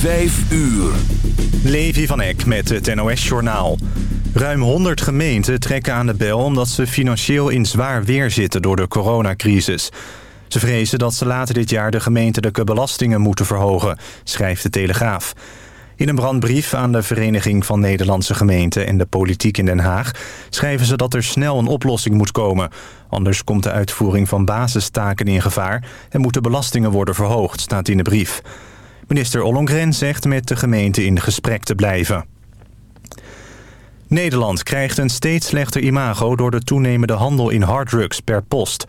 Vijf uur. Levi van Eck met het NOS-journaal. Ruim 100 gemeenten trekken aan de bel omdat ze financieel in zwaar weer zitten door de coronacrisis. Ze vrezen dat ze later dit jaar de gemeentelijke belastingen moeten verhogen, schrijft de Telegraaf. In een brandbrief aan de Vereniging van Nederlandse Gemeenten en de politiek in Den Haag... schrijven ze dat er snel een oplossing moet komen. Anders komt de uitvoering van basistaken in gevaar... en moeten belastingen worden verhoogd, staat in de brief. Minister Ollongren zegt met de gemeente in gesprek te blijven. Nederland krijgt een steeds slechter imago... door de toenemende handel in harddrugs per post.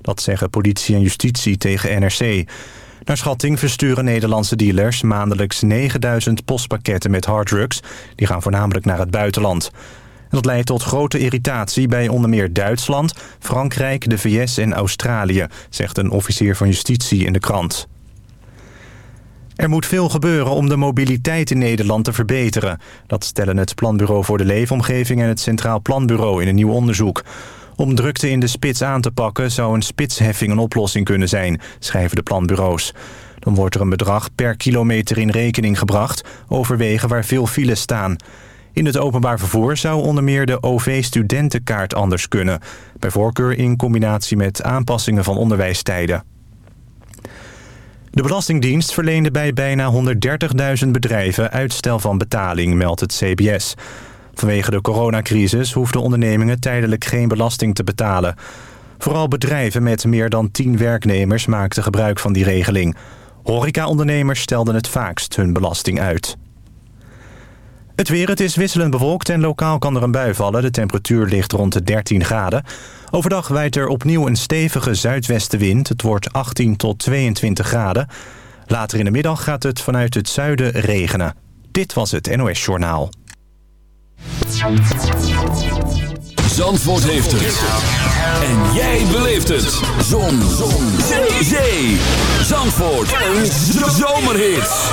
Dat zeggen politie en justitie tegen NRC... Naar schatting versturen Nederlandse dealers maandelijks 9000 postpakketten met harddrugs. Die gaan voornamelijk naar het buitenland. En dat leidt tot grote irritatie bij onder meer Duitsland, Frankrijk, de VS en Australië, zegt een officier van justitie in de krant. Er moet veel gebeuren om de mobiliteit in Nederland te verbeteren. Dat stellen het Planbureau voor de Leefomgeving en het Centraal Planbureau in een nieuw onderzoek. Om drukte in de spits aan te pakken zou een spitsheffing een oplossing kunnen zijn, schrijven de planbureaus. Dan wordt er een bedrag per kilometer in rekening gebracht over wegen waar veel files staan. In het openbaar vervoer zou onder meer de OV-studentenkaart anders kunnen. Bij voorkeur in combinatie met aanpassingen van onderwijstijden. De Belastingdienst verleende bij bijna 130.000 bedrijven uitstel van betaling, meldt het CBS. Vanwege de coronacrisis hoefden ondernemingen tijdelijk geen belasting te betalen. Vooral bedrijven met meer dan 10 werknemers maakten gebruik van die regeling. Horeca-ondernemers stelden het vaakst hun belasting uit. Het weer, het is wisselend bewolkt en lokaal kan er een bui vallen. De temperatuur ligt rond de 13 graden. Overdag wijdt er opnieuw een stevige zuidwestenwind. Het wordt 18 tot 22 graden. Later in de middag gaat het vanuit het zuiden regenen. Dit was het NOS Journaal. Zandvoort heeft het. En jij beleeft het. Zon. Zon. Zee. Zandvoort. Een zomerhit.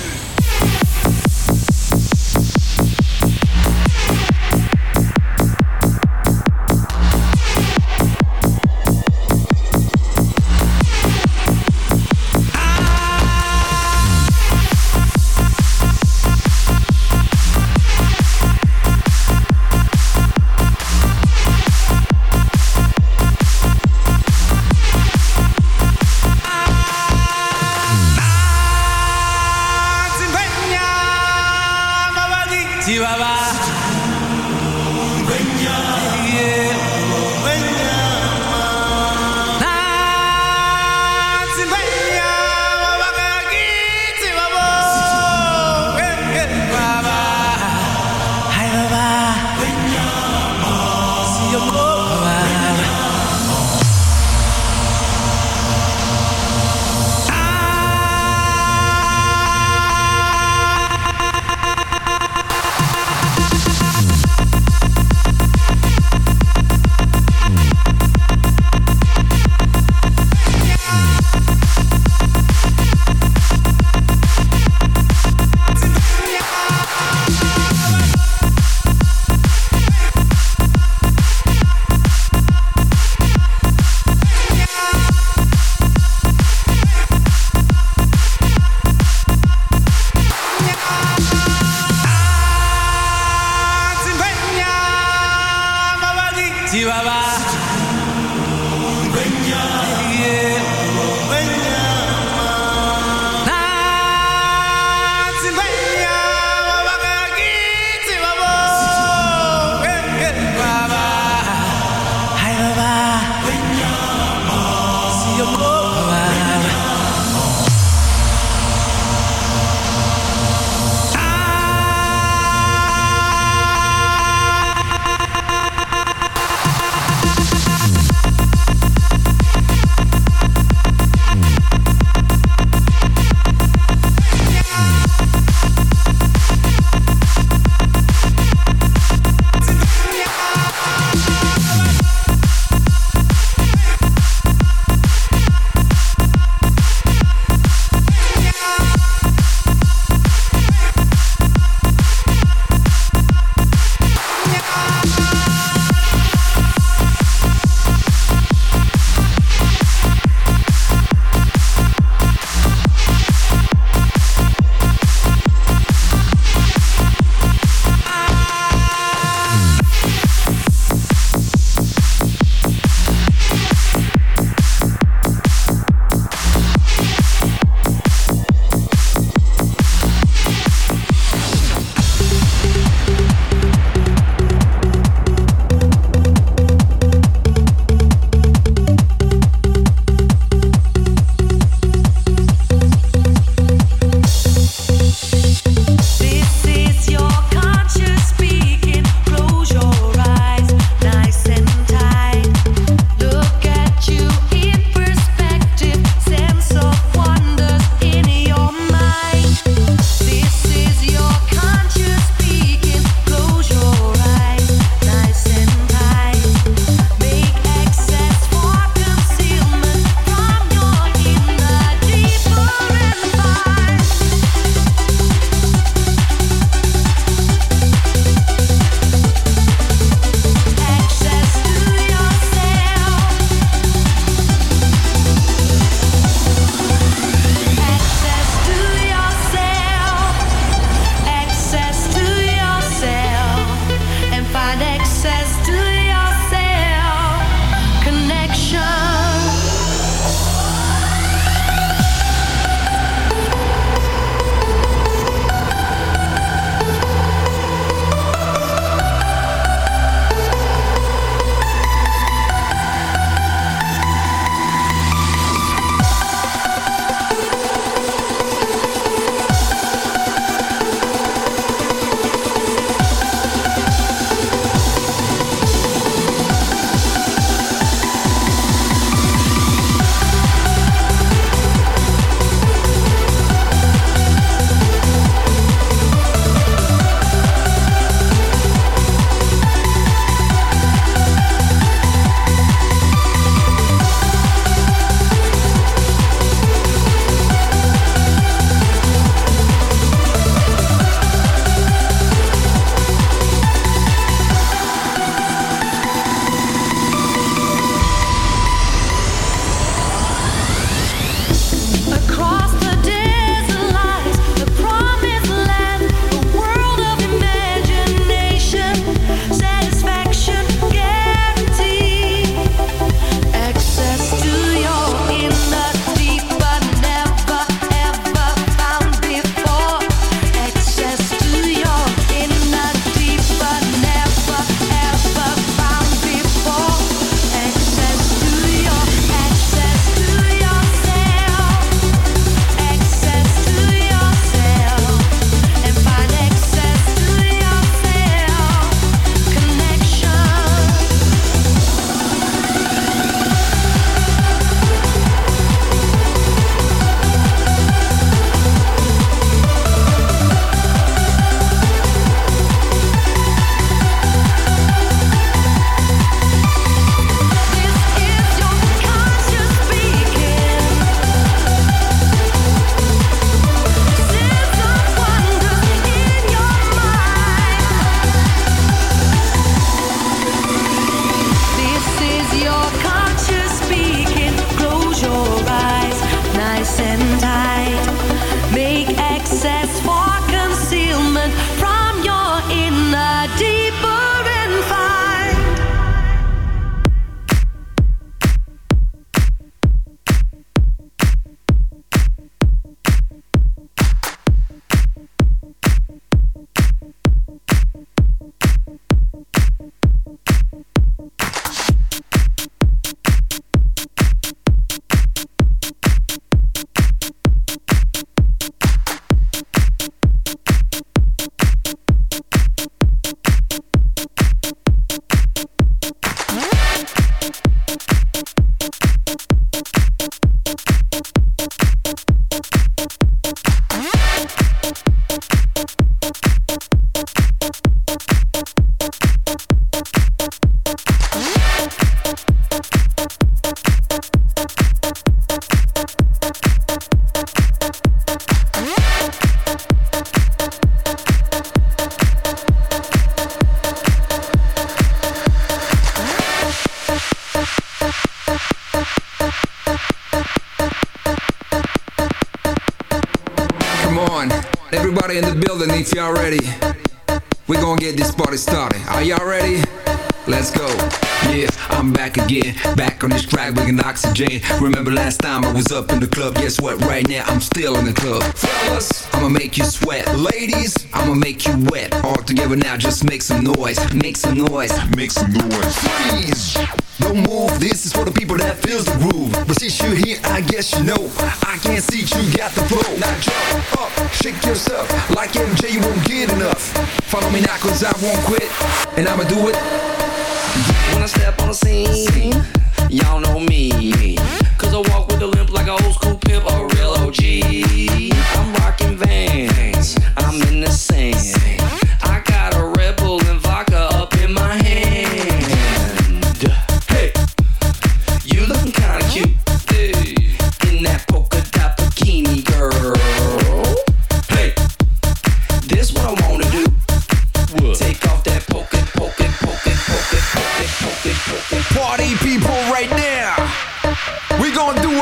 What? Right now I'm still in the club. Fellas, I'ma make you sweat. Ladies, I'ma make you wet. All together now, just make some noise. Make some noise. Make some noise. Freeze. Don't move. This is for the people that feels the groove. But since you're here, I guess you know. I can't see you got the flow. Now jump up, shake yourself. Like MJ, you won't get enough. Follow me now, cause I won't quit. And I'ma do it.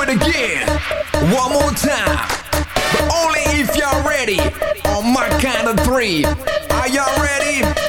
It again. One more time. But only if y'all ready. On my count of three. Are y'all ready?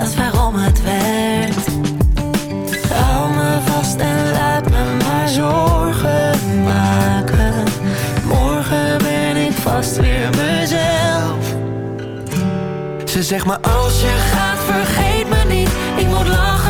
dat waarom het werkt. Hou me vast en laat me maar zorgen maken. Morgen ben ik vast weer mezelf. Ze zegt maar als je gaat vergeet me niet. Ik moet lachen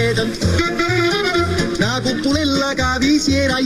stemma a rete, una cupulella che vi si era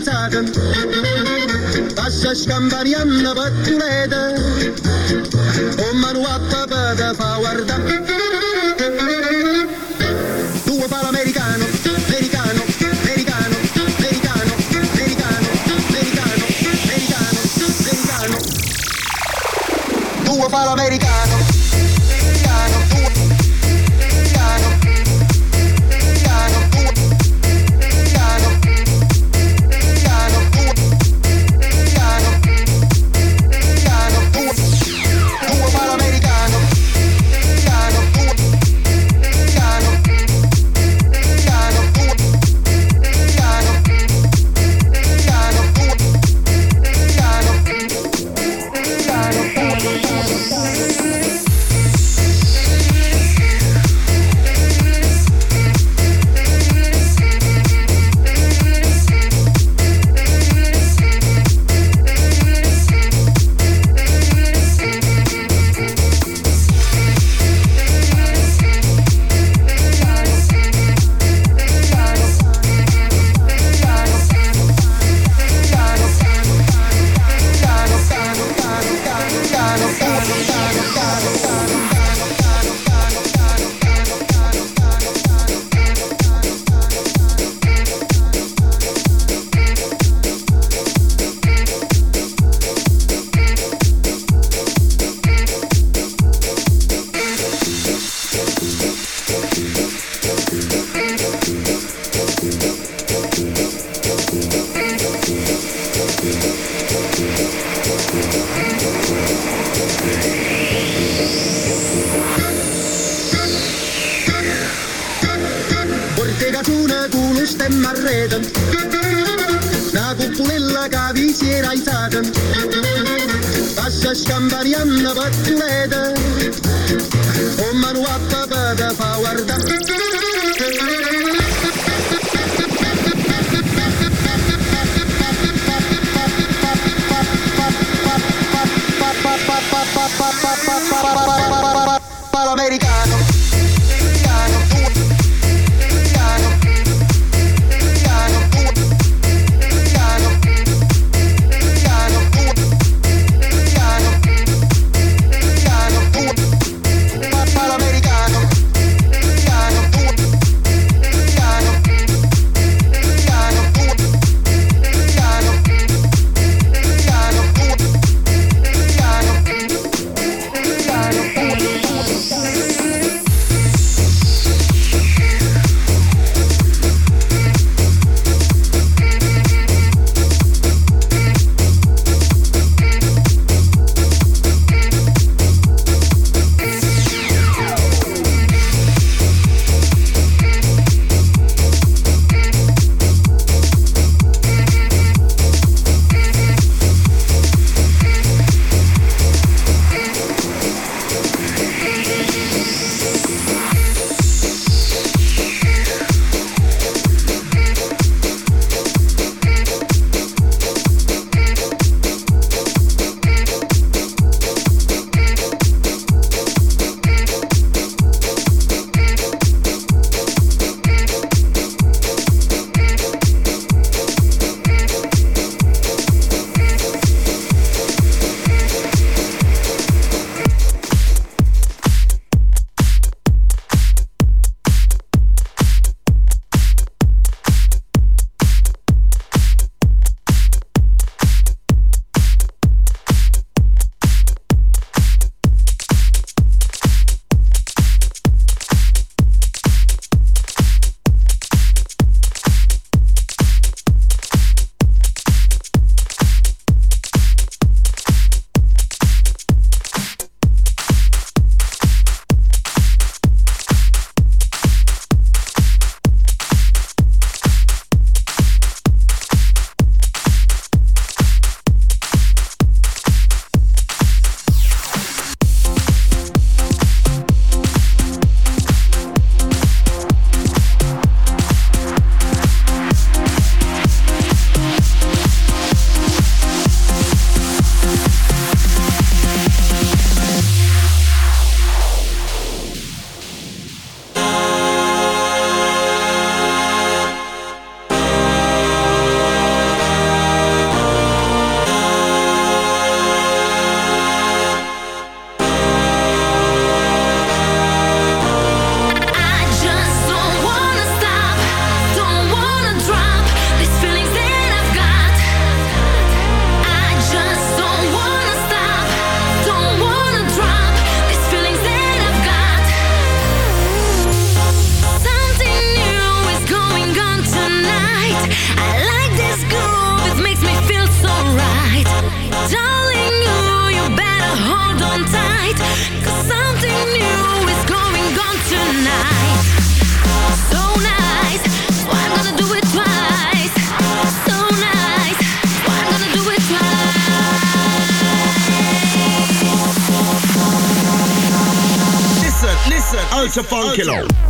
Angelo.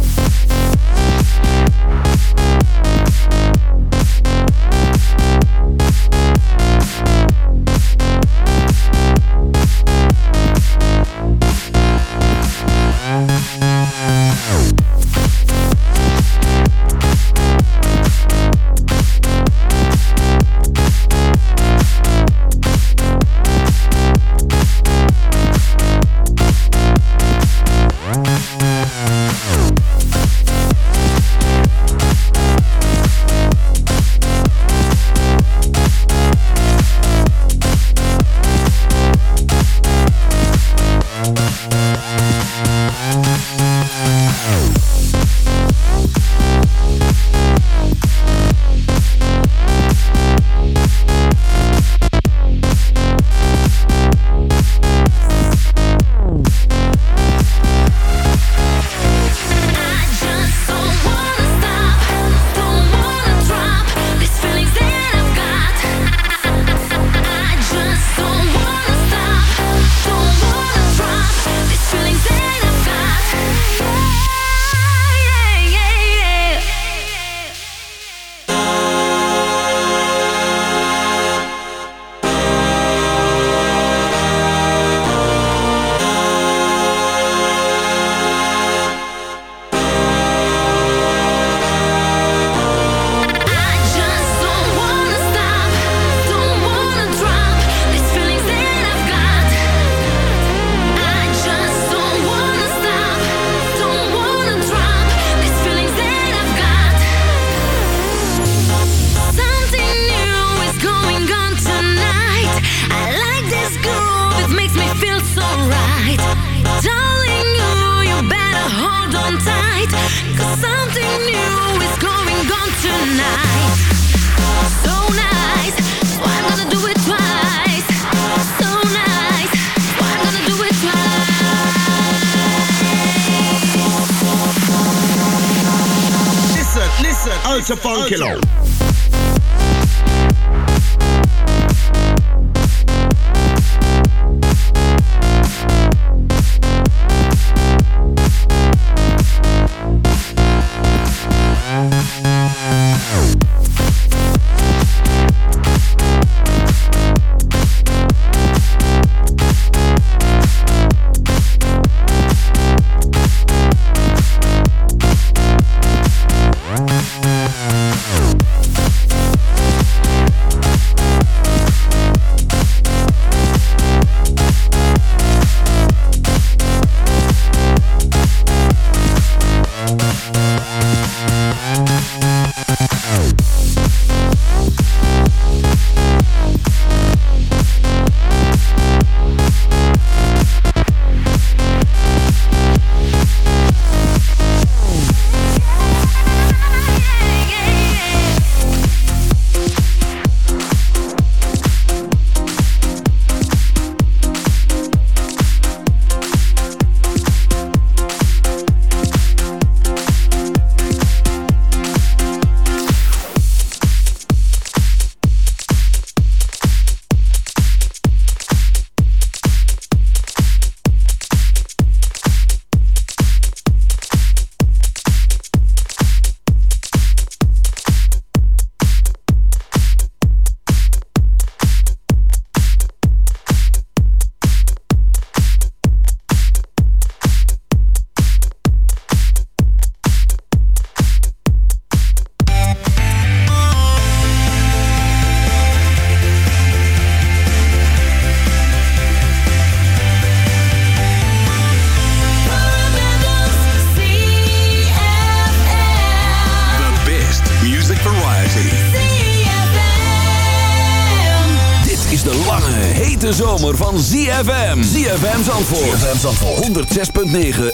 106.9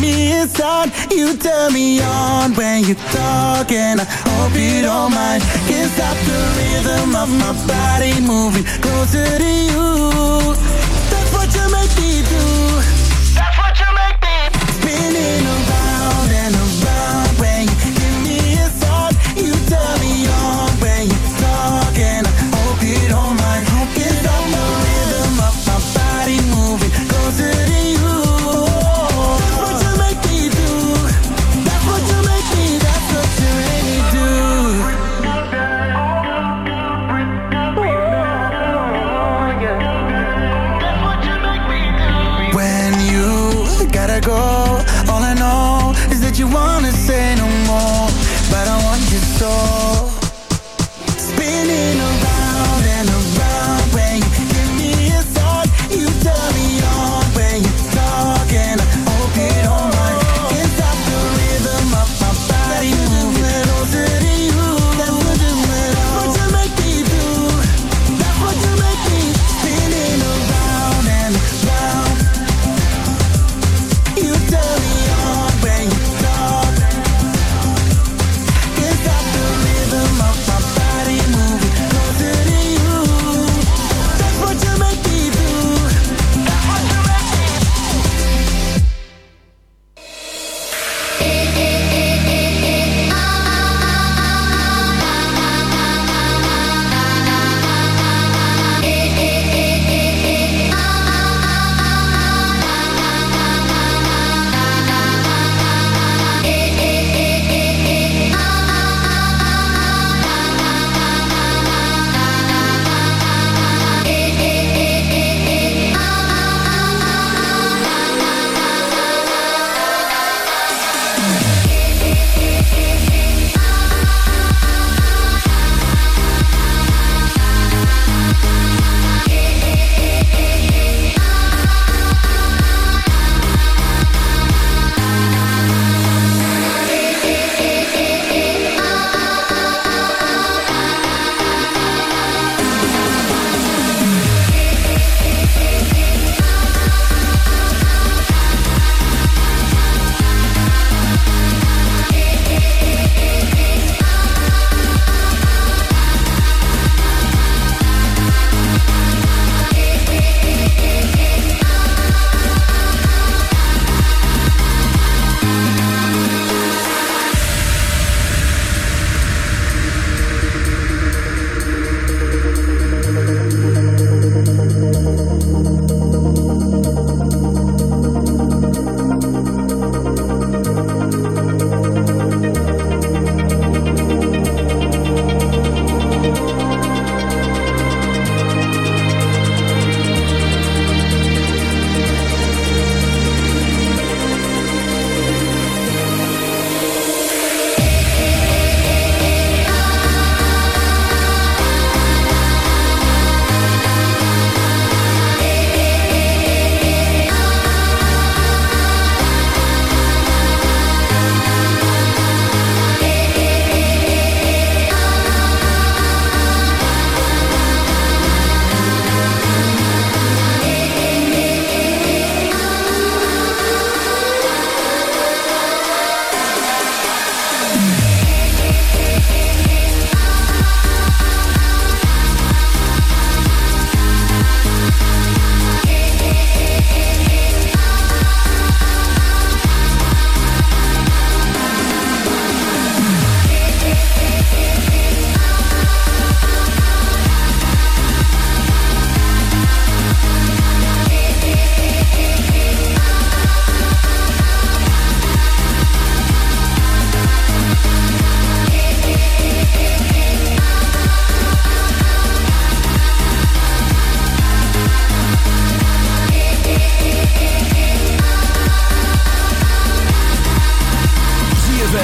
me inside. You turn me on when you talk And I hope you don't mind. Can't stop the rhythm of my body moving Closer to you. door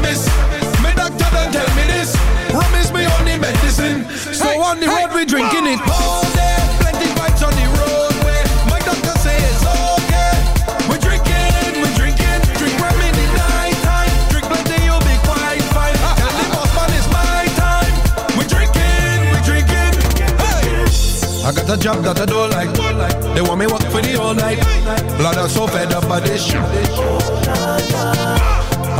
miss. Me doctor don't tell me this. Rum is only medicine. So hey, on the hey, we drinking it all day. Plenty on the. My doctor it's okay. We drinking, we drinking, time. Drink you'll be quite it's my time. We drinking, we drinking. Hey. I got a job that I don't like. They want me work for the whole night. Blood, I'm so fed up by this shit.